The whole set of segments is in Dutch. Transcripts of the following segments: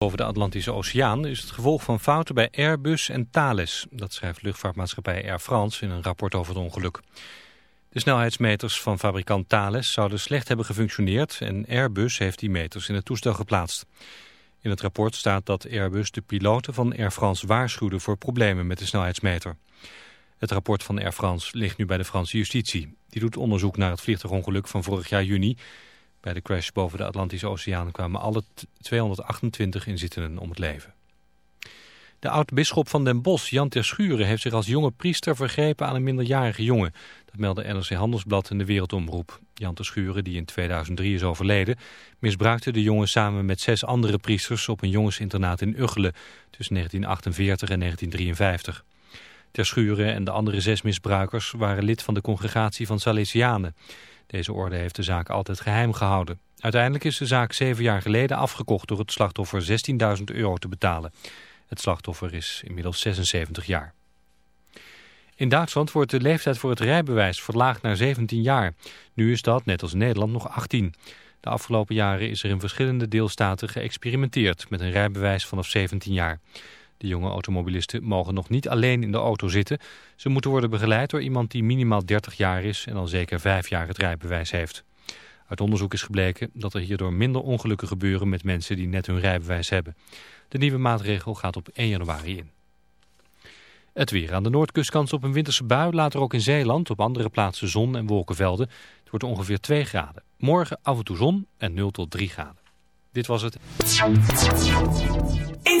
Boven de Atlantische Oceaan is het gevolg van fouten bij Airbus en Thales. Dat schrijft luchtvaartmaatschappij Air France in een rapport over het ongeluk. De snelheidsmeters van fabrikant Thales zouden slecht hebben gefunctioneerd... en Airbus heeft die meters in het toestel geplaatst. In het rapport staat dat Airbus de piloten van Air France waarschuwde... voor problemen met de snelheidsmeter. Het rapport van Air France ligt nu bij de Franse justitie. Die doet onderzoek naar het vliegtuigongeluk van vorig jaar juni... Bij de crash boven de Atlantische Oceaan kwamen alle 228 inzittenden om het leven. De oud-bisschop van Den Bosch, Jan Terschuren, heeft zich als jonge priester vergrepen aan een minderjarige jongen. Dat meldde NRC Handelsblad in de Wereldomroep. Jan Terschuren, die in 2003 is overleden, misbruikte de jongen samen met zes andere priesters op een jongensinternaat in Uggelen tussen 1948 en 1953. Terschuren en de andere zes misbruikers waren lid van de congregatie van Salesianen. Deze orde heeft de zaak altijd geheim gehouden. Uiteindelijk is de zaak zeven jaar geleden afgekocht door het slachtoffer 16.000 euro te betalen. Het slachtoffer is inmiddels 76 jaar. In Duitsland wordt de leeftijd voor het rijbewijs verlaagd naar 17 jaar. Nu is dat, net als in Nederland, nog 18. De afgelopen jaren is er in verschillende deelstaten geëxperimenteerd met een rijbewijs vanaf 17 jaar. De jonge automobilisten mogen nog niet alleen in de auto zitten. Ze moeten worden begeleid door iemand die minimaal 30 jaar is en al zeker 5 jaar het rijbewijs heeft. Uit onderzoek is gebleken dat er hierdoor minder ongelukken gebeuren met mensen die net hun rijbewijs hebben. De nieuwe maatregel gaat op 1 januari in. Het weer aan de noordkust kans op een winterse bui, later ook in Zeeland, op andere plaatsen zon en wolkenvelden. Het wordt ongeveer 2 graden. Morgen af en toe zon en 0 tot 3 graden. Dit was het. In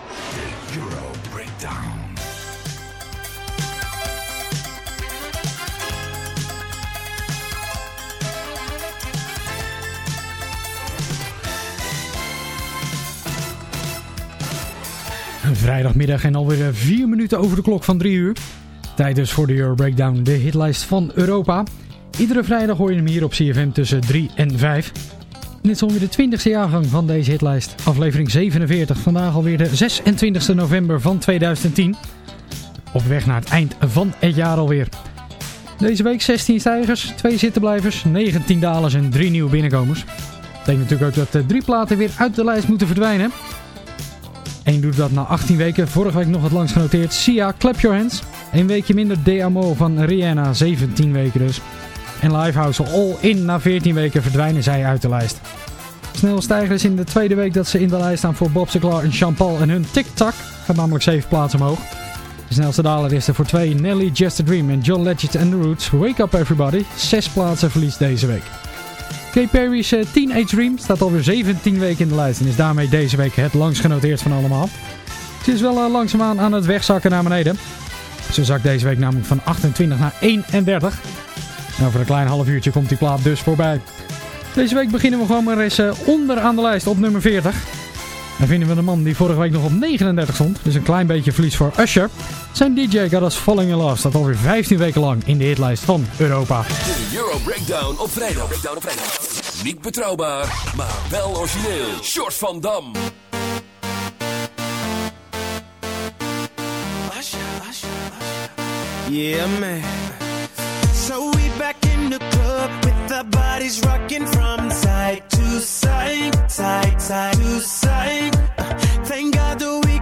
Vrijdagmiddag en alweer eh, vier minuten over de klok van drie uur. Tijd dus voor de Euro Breakdown, de hitlijst van Europa. Iedere vrijdag hoor je hem hier op CFM tussen 3 en 5. Dit is alweer de 20e jaargang van deze hitlijst. Aflevering 47, vandaag alweer de 26e november van 2010. Op weg naar het eind van het jaar alweer. Deze week 16 stijgers, 2 zittenblijvers, 19 dalers en 3 nieuwe binnenkomers. Dat betekent natuurlijk ook dat drie platen weer uit de lijst moeten verdwijnen. Eén doet dat na 18 weken. Vorige week nog het langst genoteerd. Sia, Clap Your Hands. Een weekje minder DMO van Rihanna. 17 weken dus. En Lifehouse All In. Na 14 weken verdwijnen zij uit de lijst. Snelle stijgers in de tweede week dat ze in de lijst staan voor Bob Sinclair en Jean-Paul en hun Tic Tac. gaat namelijk 7 plaatsen omhoog. De snelste daler is er voor 2 Nelly, Just a Dream en John Legend and The Roots. Wake Up Everybody. 6 plaatsen verlies deze week. Katy Perry's uh, Teenage Dream staat alweer 17 weken in de lijst en is daarmee deze week het langst genoteerd van allemaal. Ze is wel uh, langzaamaan aan het wegzakken naar beneden. Ze zakt deze week namelijk van 28 naar 31. En over een klein half uurtje komt die plaat dus voorbij. Deze week beginnen we gewoon maar eens uh, onderaan de lijst op nummer 40. Dan vinden we de man die vorige week nog op 39 stond. Dus een klein beetje verlies voor Usher. Zijn DJ Got Us Falling in Love staat alweer 15 weken lang in de hitlijst van Europa. De Euro Breakdown op vrijdag. Breakdown op vrijdag. Niet betrouwbaar, maar wel origineel. Short van Dam. Yeah, man. So we back in the club with our bodies rocking from side to side, side, side to side.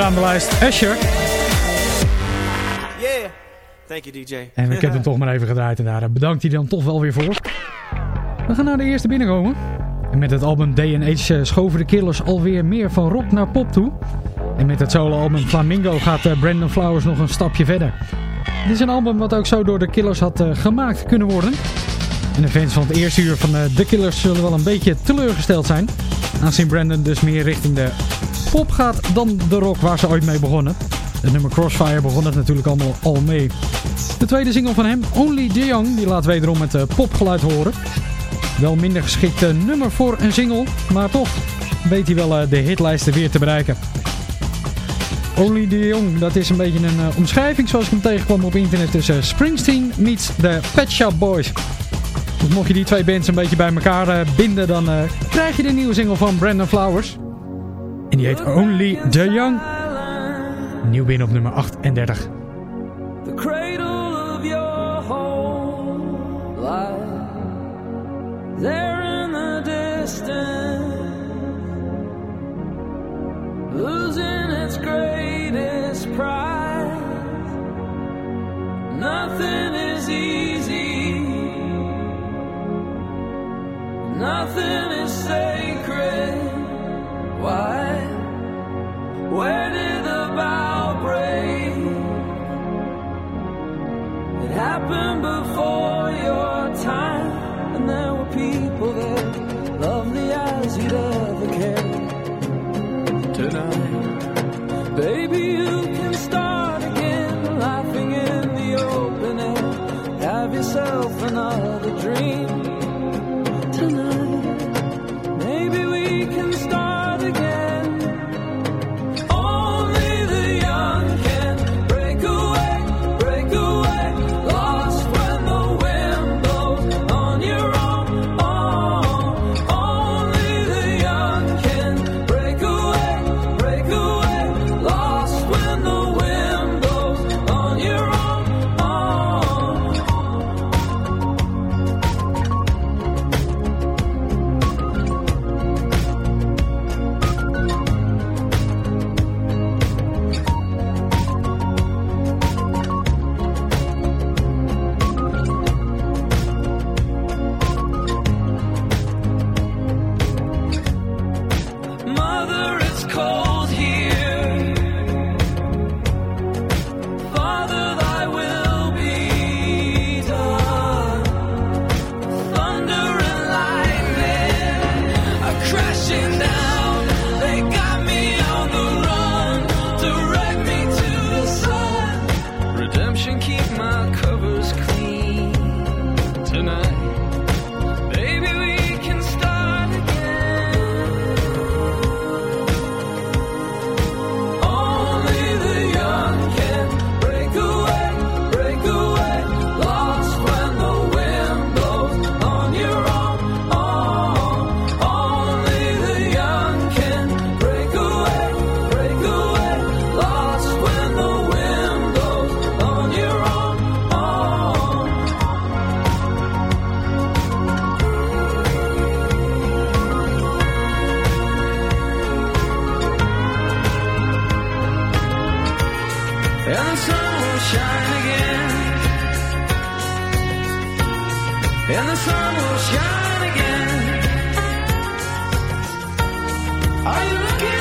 onderaan de lijst Usher. Yeah. Thank you, DJ. En ik heb hem toch maar even gedraaid en daar bedankt hij dan toch wel weer voor. We gaan naar de eerste binnenkomen. En met het album D&H eh, schoven de Killers alweer meer van rock naar pop toe. En met het soloalbum Flamingo gaat eh, Brandon Flowers nog een stapje verder. Dit is een album wat ook zo door de Killers had eh, gemaakt kunnen worden. En de fans van het eerste uur van eh, de Killers zullen wel een beetje teleurgesteld zijn. Aangezien Brandon dus meer richting de pop gaat dan de rock waar ze ooit mee begonnen. Het nummer Crossfire begon het natuurlijk allemaal al mee. De tweede single van hem, Only the Young, die laat wederom het eh, popgeluid horen. Wel minder geschikt eh, nummer voor een single, maar toch weet hij wel eh, de hitlijsten weer te bereiken. Only de Young dat is een beetje een omschrijving zoals ik hem tegenkwam op internet tussen Springsteen meets the Pet Shop Boys. Dus mocht je die twee bands een beetje bij elkaar eh, binden, dan eh, krijg je de nieuwe single van Brandon Flowers. En die heet Only The Young. Nieuw binnen op nummer 38. The cradle of your whole life. There in the distance. Losing its greatest prize. Nothing is easy. Nothing is sacred. Why? Where did the bow break? It happened before your time, and there were people there, lovely. and the sun will shine again. Are you looking?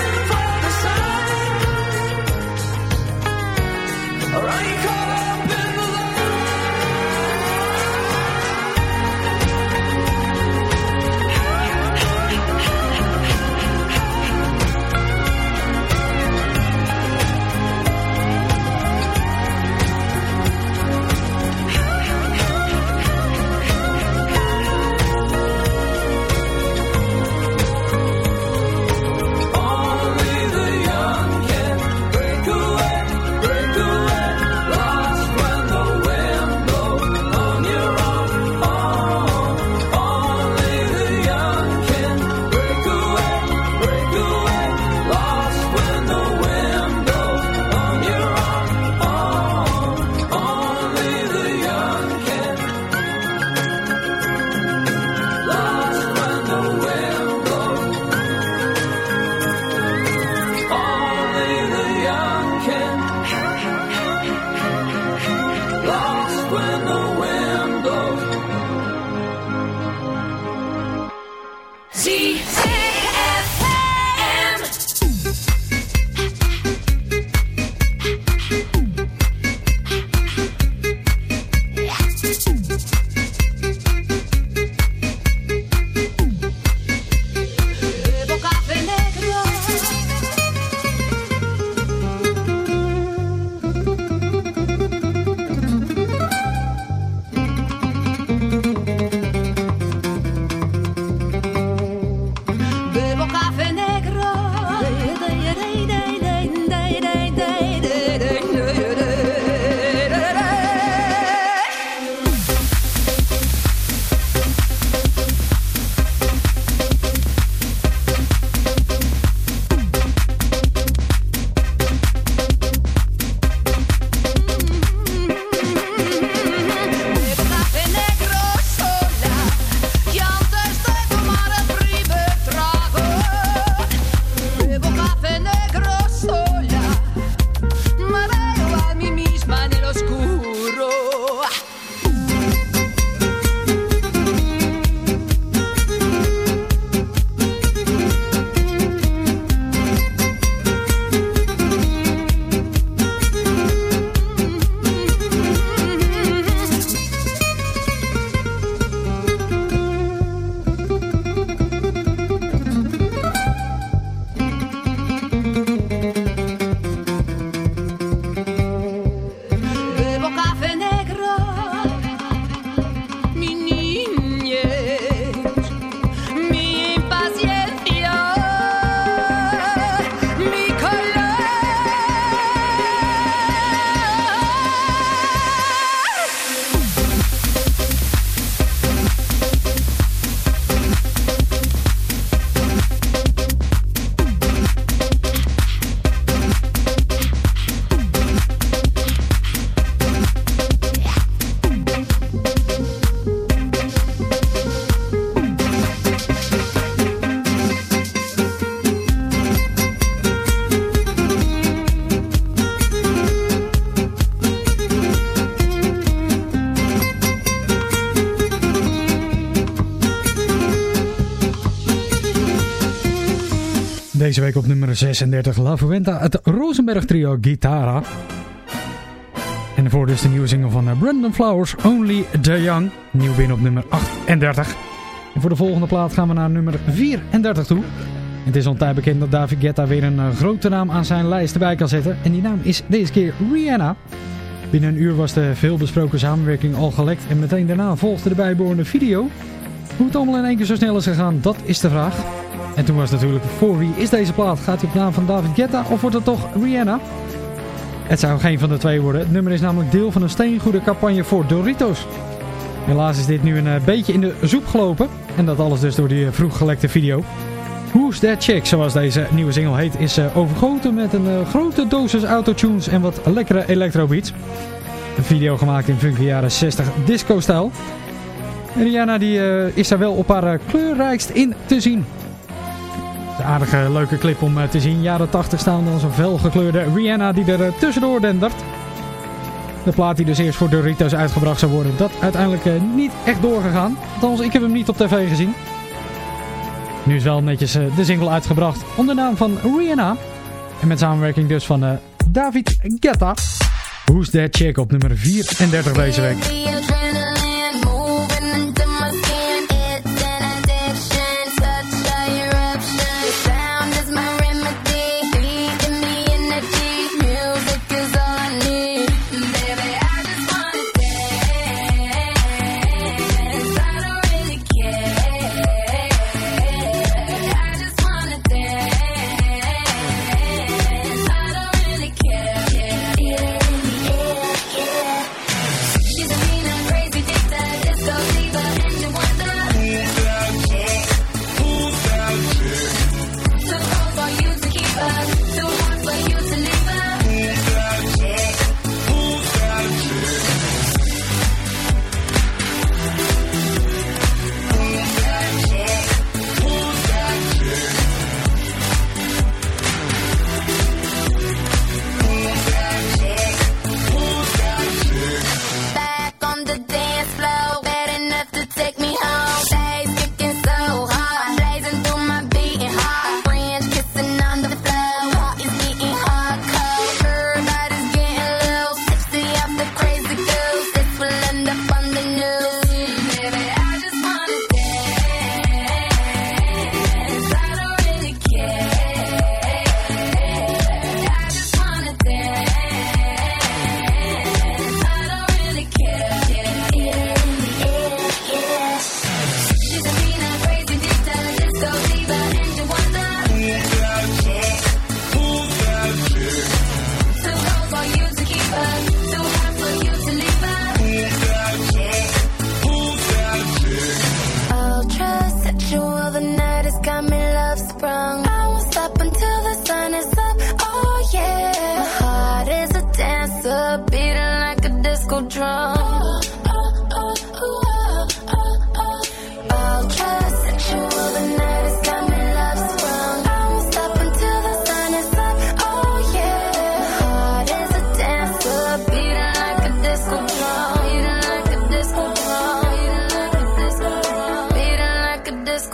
Deze week op nummer 36 La Fuenta, het Rosenberg trio Guitarra. En voor dus de nieuwe single van eh, Brandon Flowers, Only the Young. Nieuw binnen op nummer 38. En voor de volgende plaat gaan we naar nummer 34 toe. Het is al bekend dat David Guetta weer een eh, grote naam aan zijn lijst erbij kan zetten. En die naam is deze keer Rihanna. Binnen een uur was de veelbesproken samenwerking al gelekt en meteen daarna volgde de bijbehorende video. Hoe het allemaal in één keer zo snel is gegaan, dat is de vraag. En toen was natuurlijk, voor wie is deze plaat? Gaat hij op naam van David Guetta of wordt het toch Rihanna? Het zou geen van de twee worden. Het nummer is namelijk deel van een steengoede campagne voor Doritos. Helaas is dit nu een eh, beetje in de zoep gelopen. En dat alles dus door die eh, vroeg gelekte video. Who's That Chick, zoals deze nieuwe single heet, is uh, overgoten met een grote dosis autotunes en wat lekkere electrobeats. Een video gemaakt in funky jaren 60 disco-stijl. Rihanna die, is daar wel op haar kleurrijkst in te zien. Een aardige leuke clip om te zien. Jaren 80 staan dan zo'n felgekleurde Rihanna die er tussendoor dendert. De plaat die dus eerst voor Doritos uitgebracht zou worden, dat uiteindelijk niet echt doorgegaan. Althans, ik heb hem niet op tv gezien. Nu is wel netjes de single uitgebracht onder naam van Rihanna. En met samenwerking dus van David Guetta. Who's That Chick op nummer 34 deze week.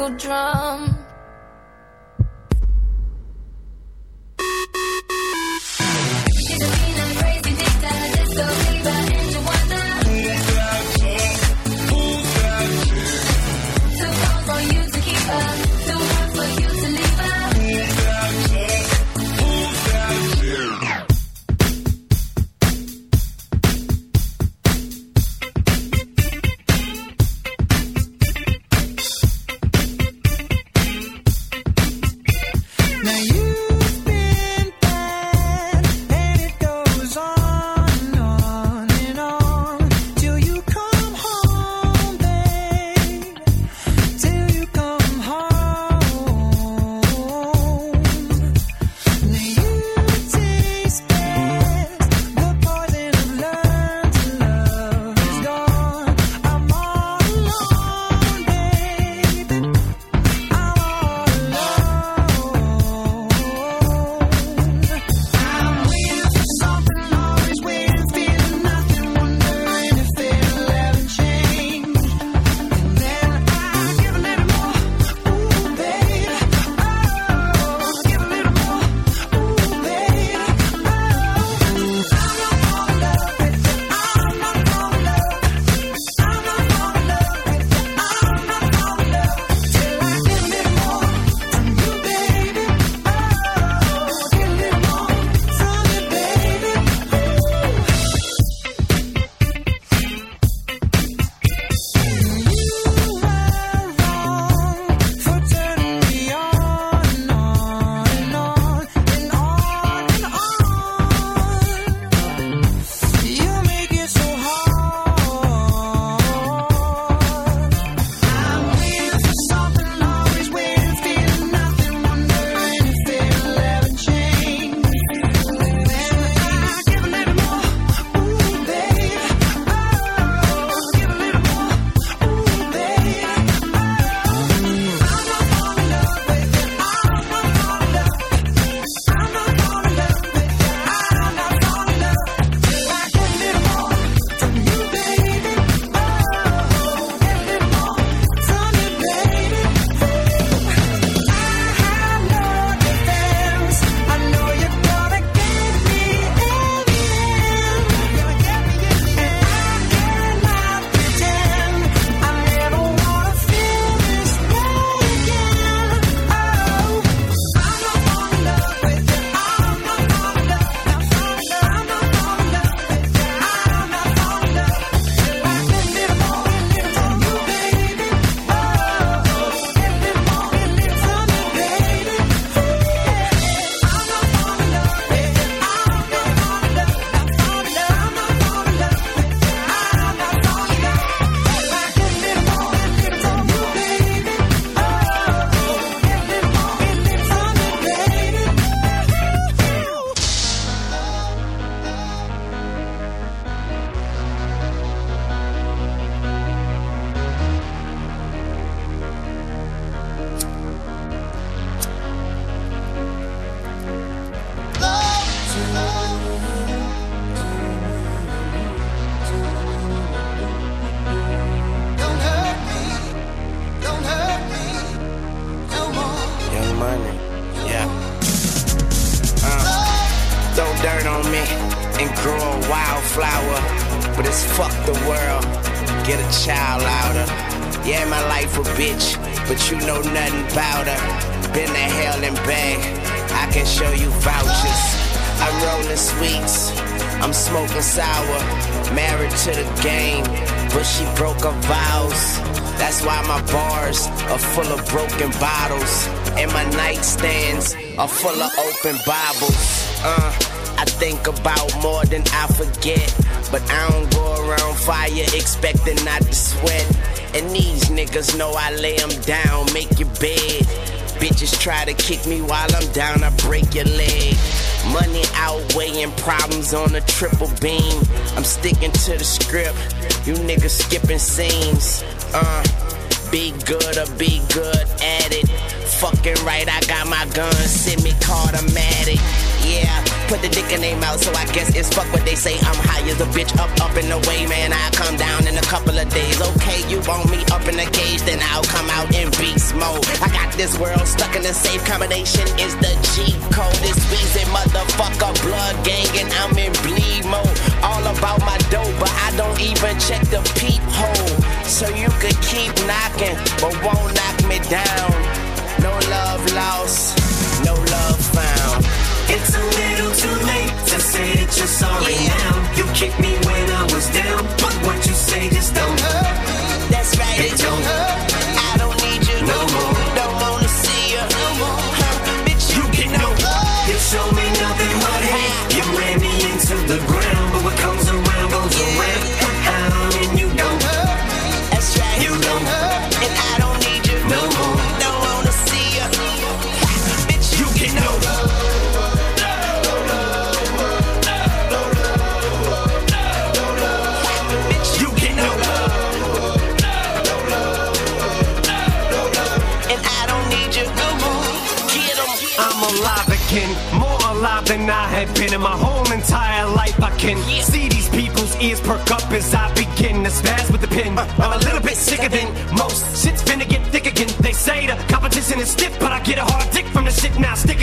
Drum. A bitch, but you know nothing about her. Been to hell and back, I can show you vouchers. I'm rolling sweets, I'm smoking sour. Married to the game, but she broke her vows. That's why my bars are full of broken bottles. And my nightstands are full of open Bibles. Uh, I think about more than I forget. But I don't go around fire expecting not to sweat. And these niggas know I lay 'em down, make your bed. Bitches try to kick me while I'm down, I break your leg. Money outweighing problems on a triple beam. I'm sticking to the script. You niggas skipping scenes. Uh, be good or be good at it. Fucking right, I got my gun, semi-automatic. Yeah, put the dick in their mouth, so I guess it's fuck what they say. I'm high as a bitch, up, up in the way, man. I come down in a couple of days. Okay, you want me up in the cage, then I'll come out in beast mode. I got this world stuck in the safe combination. Is the G code? This Weezy motherfucker, blood gang, and I'm in bleed mode. All about my dough, but I don't even check the peephole. So you could keep knocking, but won't knock me down. Love lost, no love found. It's a little too late to say that you're sorry now. You kicked me when I was down, but what you say just don't hurt. That's right, It don't hurt. I'm a little bit sicker than most. Shit's finna get thick again. They say the competition is stiff, but I get a hard dick from the shit now. Stick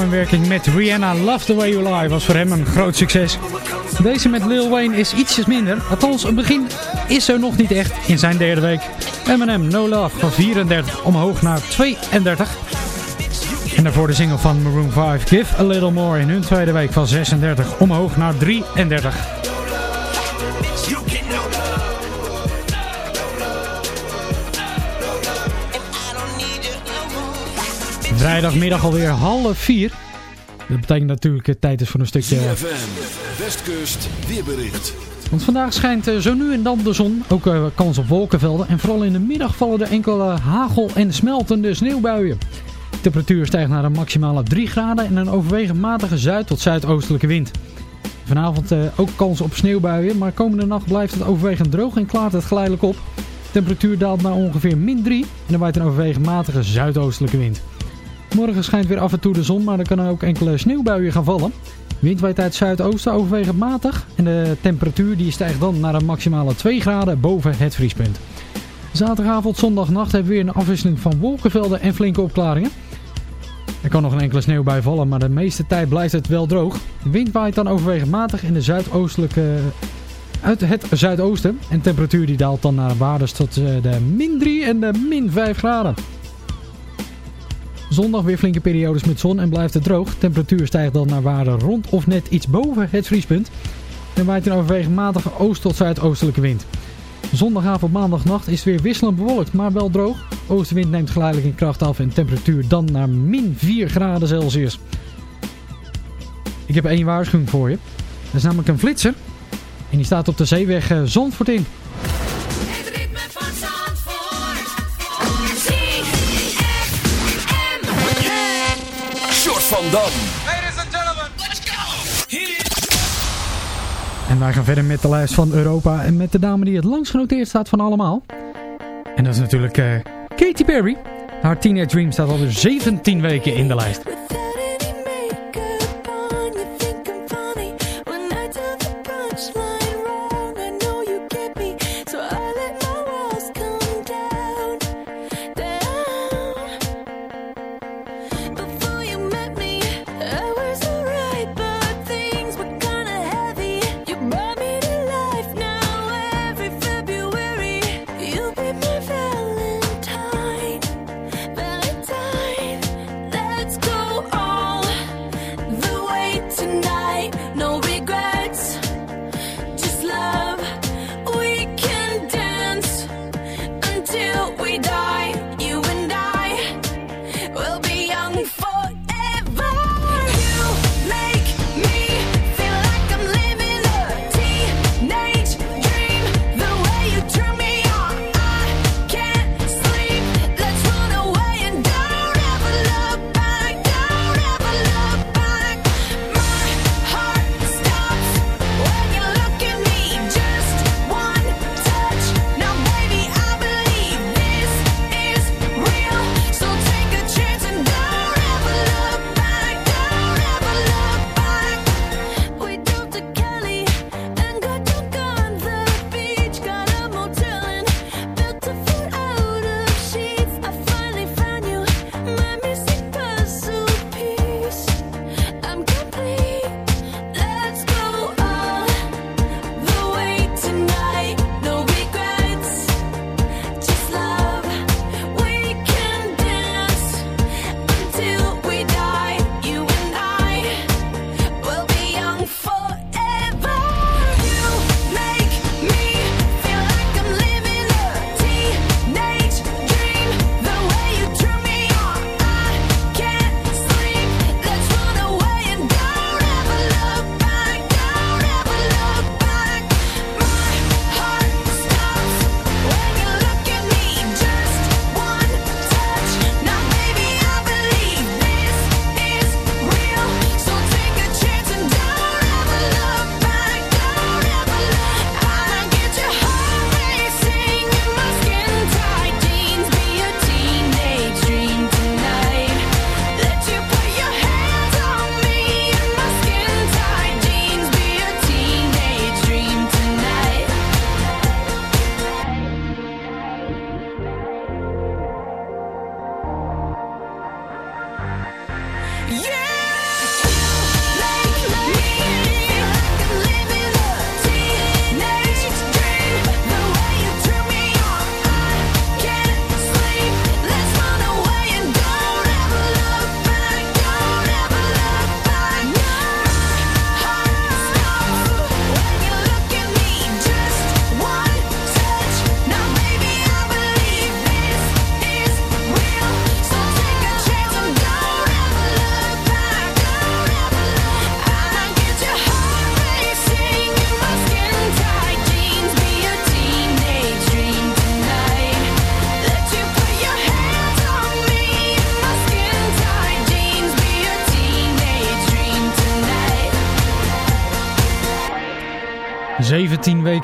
samenwerking met Rihanna Love The Way You Lie was voor hem een groot succes. Deze met Lil Wayne is ietsjes minder. Althans, een begin is er nog niet echt in zijn derde week. Eminem No Love van 34 omhoog naar 32. En daarvoor de single van Maroon 5 Give A Little More in hun tweede week van 36 omhoog naar 33. Vrijdagmiddag alweer half vier. Dat betekent natuurlijk het tijd is voor een stukje... ZFM, Westkust, weerbericht. Want vandaag schijnt eh, zo nu en dan de zon. Ook eh, kans op wolkenvelden. En vooral in de middag vallen er enkele hagel- en smeltende sneeuwbuien. De temperatuur stijgt naar een maximale 3 graden en een overwegend matige zuid- tot zuidoostelijke wind. Vanavond eh, ook kans op sneeuwbuien, maar komende nacht blijft het overwegend droog en klaart het geleidelijk op. De temperatuur daalt naar ongeveer min 3 en er waait een overwegend matige zuidoostelijke wind. Morgen schijnt weer af en toe de zon, maar er kunnen ook enkele sneeuwbuien gaan vallen. Wind waait uit zuidoosten overwegend matig. En de temperatuur die stijgt dan naar een maximale 2 graden boven het vriespunt. Zaterdagavond, zondagnacht hebben we weer een afwisseling van wolkenvelden en flinke opklaringen. Er kan nog een enkele sneeuw bij vallen, maar de meeste tijd blijft het wel droog. Wind waait dan overwegend matig in de zuidoostelijke, uit het zuidoosten. En de temperatuur die daalt dan naar waardes tot eh, de min 3 en de min 5 graden. Zondag weer flinke periodes met zon en blijft het droog. Temperatuur stijgt dan naar waarde rond of net iets boven het vriespunt. En waait een overwegend matige oost- tot zuidoostelijke wind. Zondagavond, maandagnacht is het weer wisselend bewolkt, maar wel droog. Oostenwind neemt geleidelijk in kracht af en temperatuur dan naar min 4 graden Celsius. Ik heb één waarschuwing voor je. Dat is namelijk een flitser. En die staat op de zeeweg eh, Zandvoort in. Dam. Ladies and gentlemen, let's go. En wij gaan verder met de lijst van Europa. En met de dame die het langst genoteerd staat van allemaal. En dat is natuurlijk eh, Katy Perry. Haar Teenage Dream staat alweer 17 weken in de lijst.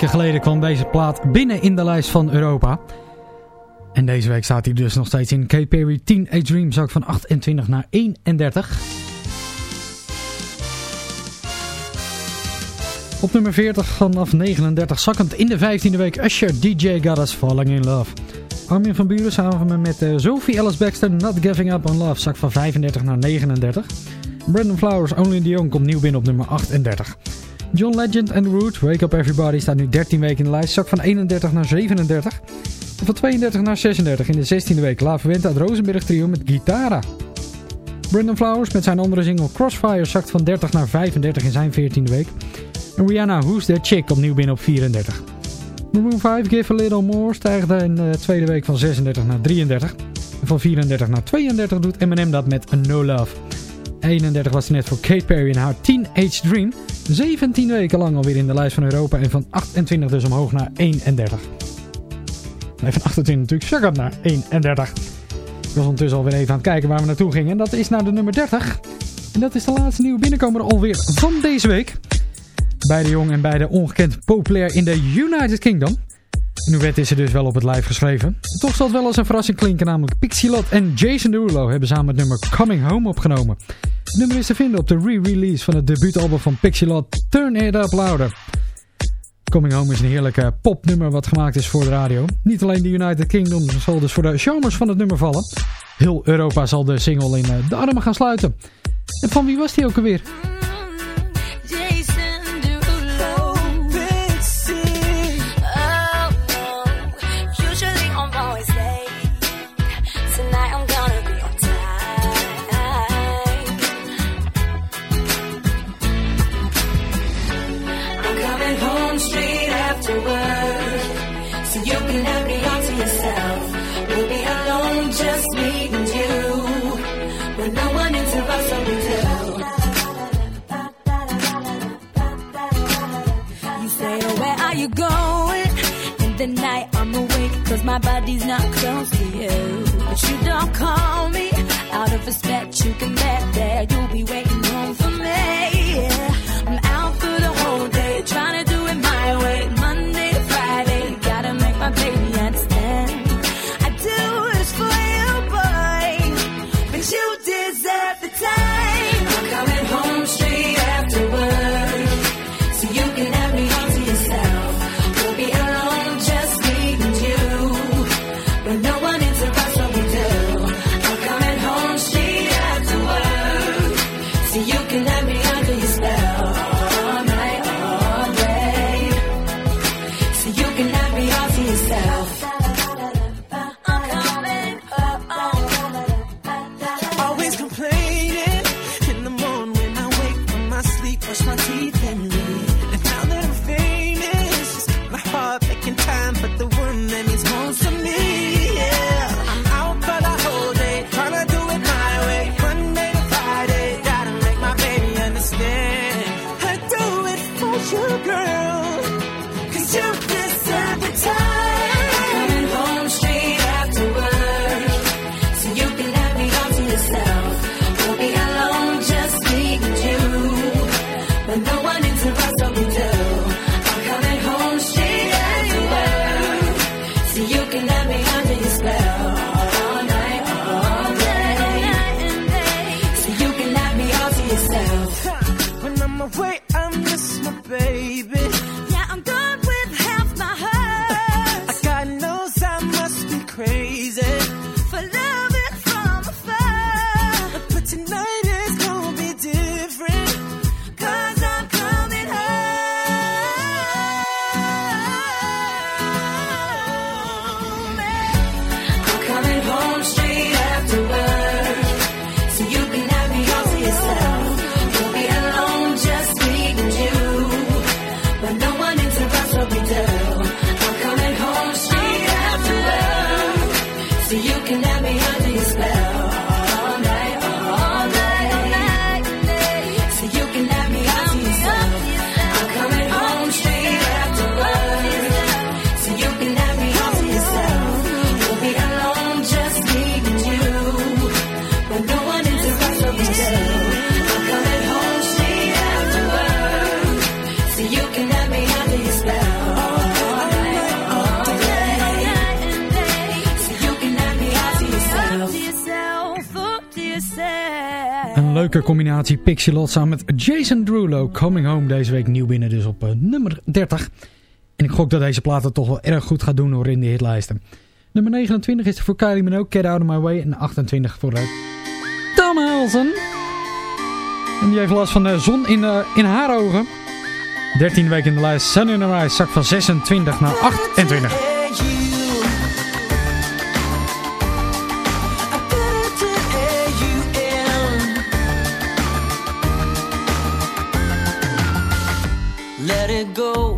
Geleden kwam deze plaat binnen in de lijst van Europa. En deze week staat hij dus nog steeds in K. Perry Teenage Dream zak van 28 naar 31. Op nummer 40 vanaf 39 zakkend in de 15e week Usher DJ Us Falling In Love. Armin van Buren samen met eh, Sophie Ellis Baxter Not Giving Up On Love zak van 35 naar 39. Brandon Flowers Only the Young komt nieuw binnen op nummer 38. John Legend and The Root Wake Up Everybody staat nu 13 weken in de lijst. Zak van 31 naar 37. En van 32 naar 36 in de 16e week La Fuente uit Rosenberg trio met Gitara. Brandon Flowers met zijn andere single Crossfire zakt van 30 naar 35 in zijn 14e week. En Rihanna Who's That Chick opnieuw binnen op 34. Maroon 5 Give A Little More stijgt in de tweede week van 36 naar 33. En van 34 naar 32 doet Eminem dat met No Love. 31 was het net voor Kate Perry en haar Teenage Dream. 17 weken lang alweer in de lijst van Europa en van 28 dus omhoog naar 31. Nee, van 28 natuurlijk zakkend naar 31. Ik was ondertussen alweer even aan het kijken waar we naartoe gingen. En dat is naar de nummer 30. En dat is de laatste nieuwe binnenkomer alweer van deze week. Beide jong en beide ongekend populair in de United Kingdom. Nu werd is er dus wel op het lijf geschreven. Toch zal het wel als een verrassing klinken, namelijk Pixie en Jason Derulo hebben samen het nummer Coming Home opgenomen. Het nummer is te vinden op de re-release van het debuutalbum van Pixie Turn It Up Louder. Coming Home is een heerlijke popnummer wat gemaakt is voor de radio. Niet alleen de United Kingdom zal dus voor de charmers van het nummer vallen. Heel Europa zal de single in eh, de armen gaan sluiten. En van wie was die ook alweer? Night I'm awake, cause my body's not close to you. But you don't call me, out of respect, you can bet that you'll be waiting leuke combinatie Pixie Lot samen met Jason Derulo. Coming Home deze week nieuw binnen, dus op uh, nummer 30. En ik gok dat deze plaat het toch wel erg goed gaat doen hoor in de hitlijsten. Nummer 29 is voor Kylie Minogue, Get Out of My Way. En 28 voor uh, Tom Helsen. En die heeft last van de zon in, uh, in haar ogen. 13 weken in de lijst. Sun in the Rise zak van 26 naar 28.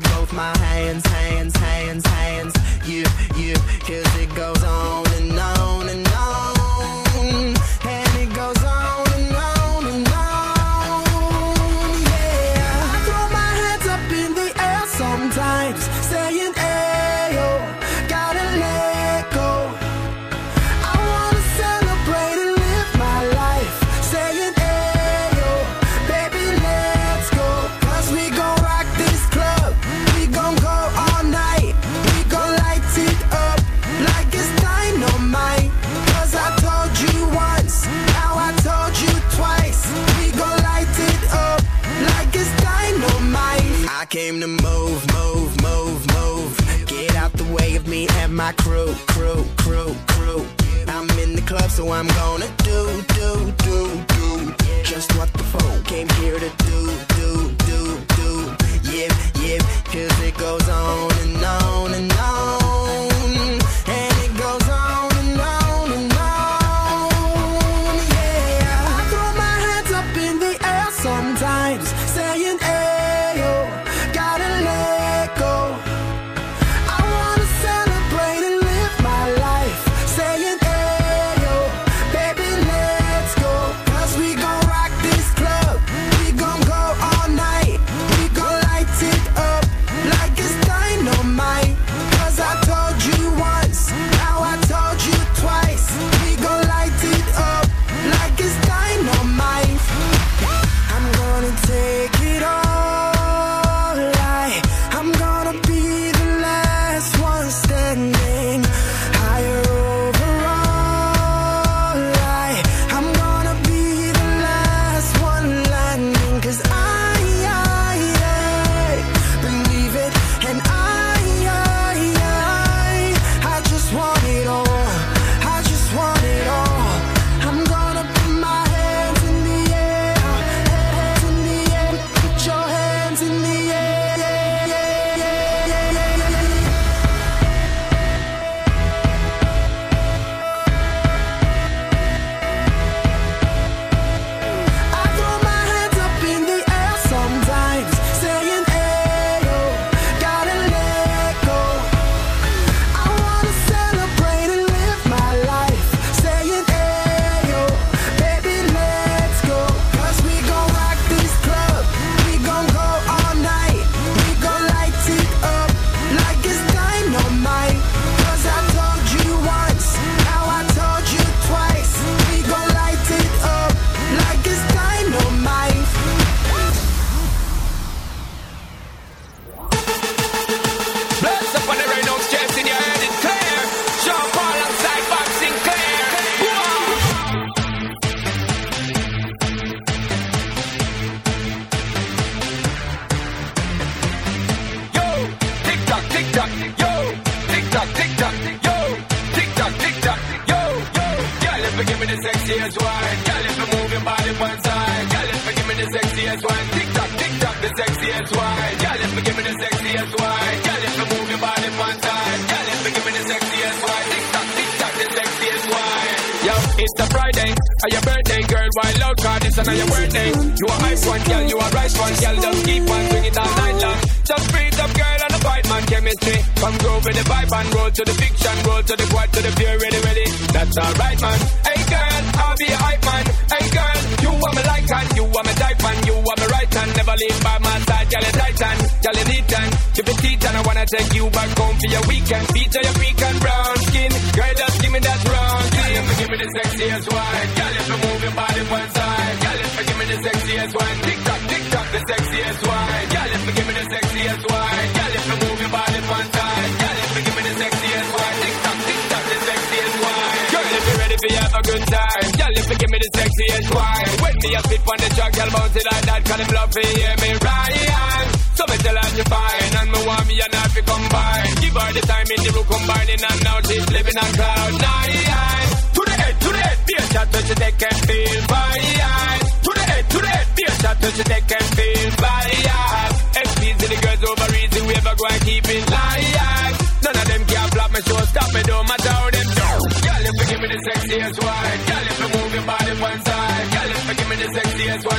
For both my hands, hands, hands, hands. You, you, cause it goes on and on and on. And Come go with the vibe and roll to the fiction, roll to the quad, to the pure, ready, ready. That's alright, man. Hey, girl, I'll be a hype man. Hey, girl, you are my like and you are my type and you are my right hand. Never leave by my side, girl, you titan, you neat and keep it teeth and I wanna take you back home for your weekend. Feature your freak and brown skin, girl, just give me that round thing. Girl, give me the sexiest wine, girl, if you move your body one side, girl, if you give me the sexiest wine, tick tock, tick tock, the sexiest wine, girl, if you give me the sexiest wine, girl, if you a good time, girl, if you give me the sexiest wine, when me a spit on the track, girl, bounce it like that, cause them love to hear me right. So me tell her to fine, and me want me and her to combine. Give her the time in the room combining, and now she's living on cloud nine. To the head, to the head, be a shot to the deck and feel fine. To the head, to the head, be a shot to the deck and feel fine. FP's to the girls over easy, we ever go and keep it live. Give me the sexiest wine, girl, if you move your body one side, girl, if you give me the sexiest wine,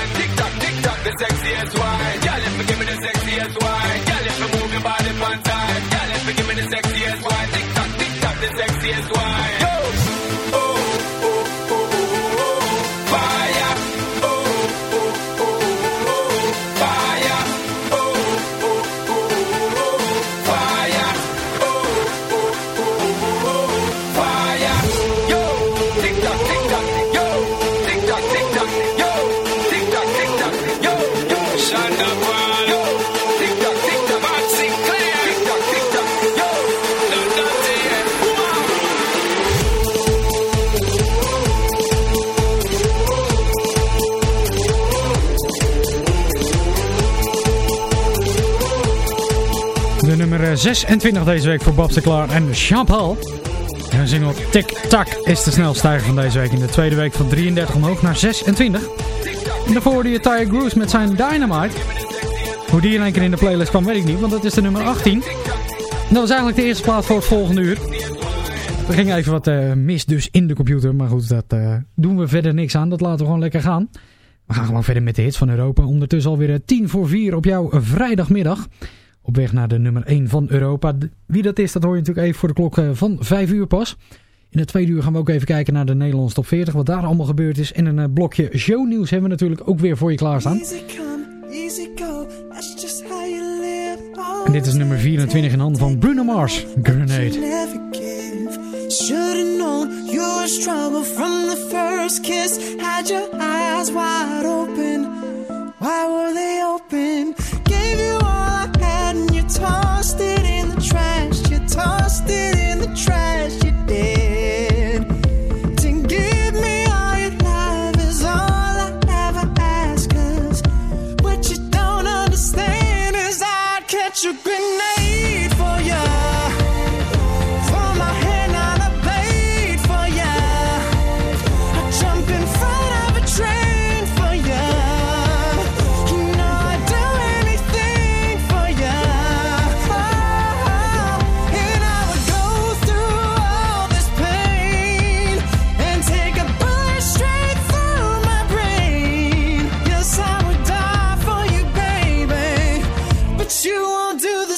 26 deze week voor Bob Sinclair en Jean-Paul. En de single Tic Tac is de snelstijger van deze week. In de tweede week van 33 omhoog naar 26. En daarvoor hoorde je Ty Groose met zijn Dynamite. Hoe die in één keer in de playlist kwam weet ik niet, want dat is de nummer 18. En dat was eigenlijk de eerste plaat voor het volgende uur. Er ging even wat eh, mis dus in de computer. Maar goed, dat eh, doen we verder niks aan. Dat laten we gewoon lekker gaan. We gaan gewoon verder met de hits van Europa. Ondertussen alweer eh, 10 voor 4 op jouw vrijdagmiddag. Op weg naar de nummer 1 van Europa. Wie dat is, dat hoor je natuurlijk even voor de klok eh, van 5 uur pas. In het tweede uur gaan we ook even kijken naar de Nederlandse top 40. Wat daar allemaal gebeurd is. En een eh, blokje shownieuws hebben we natuurlijk ook weer voor je klaarstaan. Easy come, easy go, that's just how you live. Oh, En dit is nummer 24 in handen van Bruno Mars. Grenade. Should've known you was trouble from the first kiss. Had your eyes wide open. Why were they open? Gave you all I and you tossed it in the trash. You tossed it in the trash.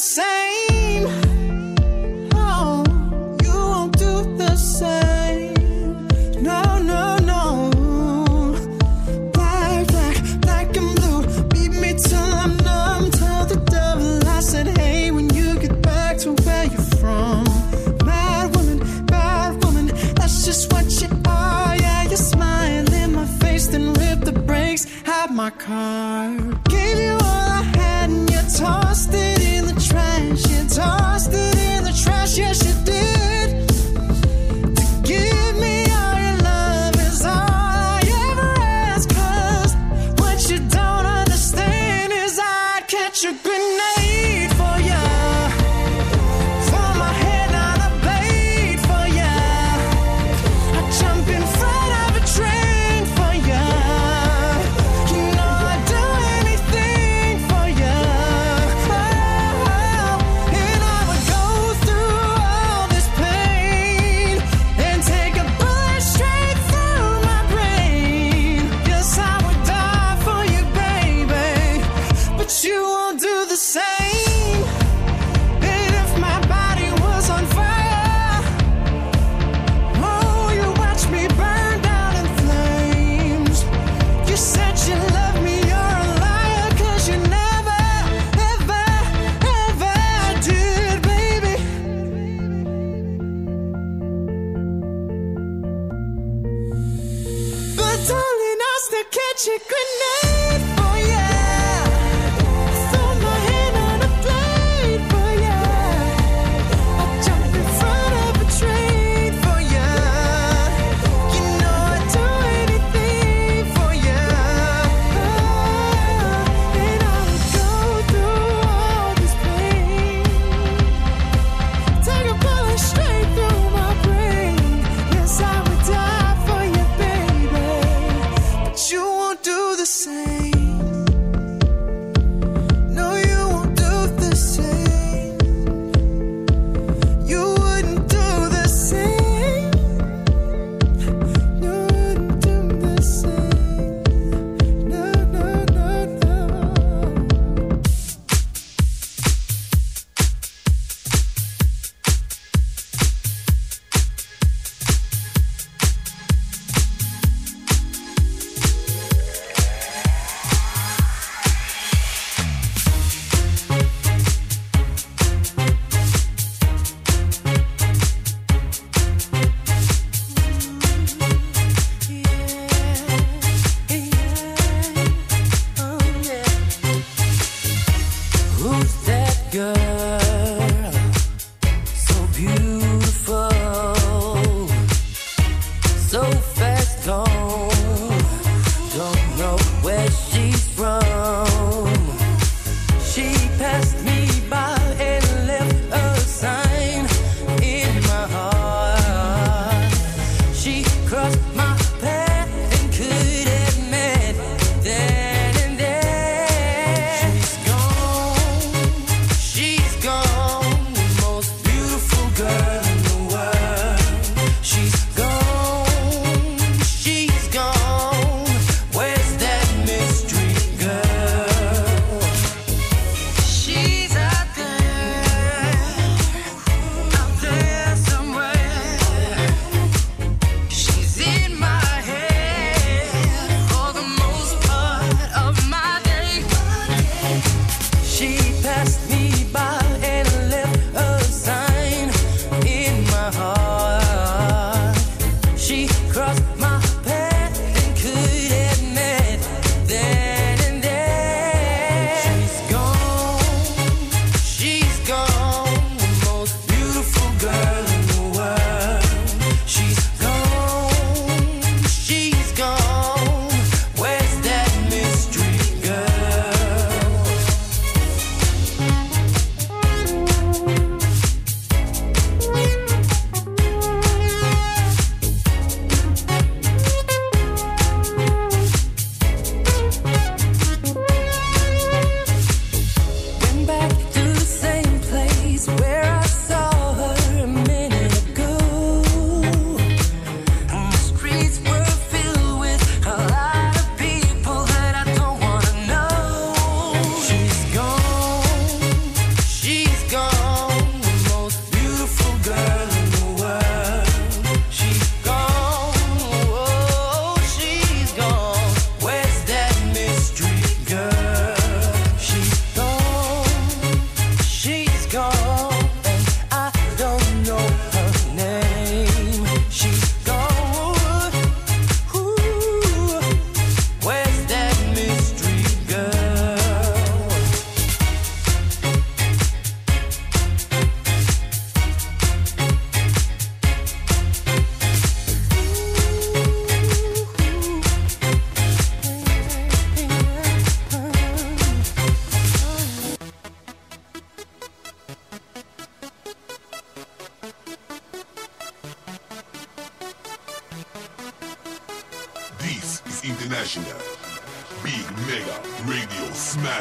Same. Oh, you won't do the same. No, no, no. Black, black, black and blue. Beat I'm numb. Tell the devil I said, hey, when you get back to where you're from. Bad woman, bad woman. That's just what you are. Yeah, you smile in my face, then rip the brakes out my car.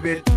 bit.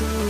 true.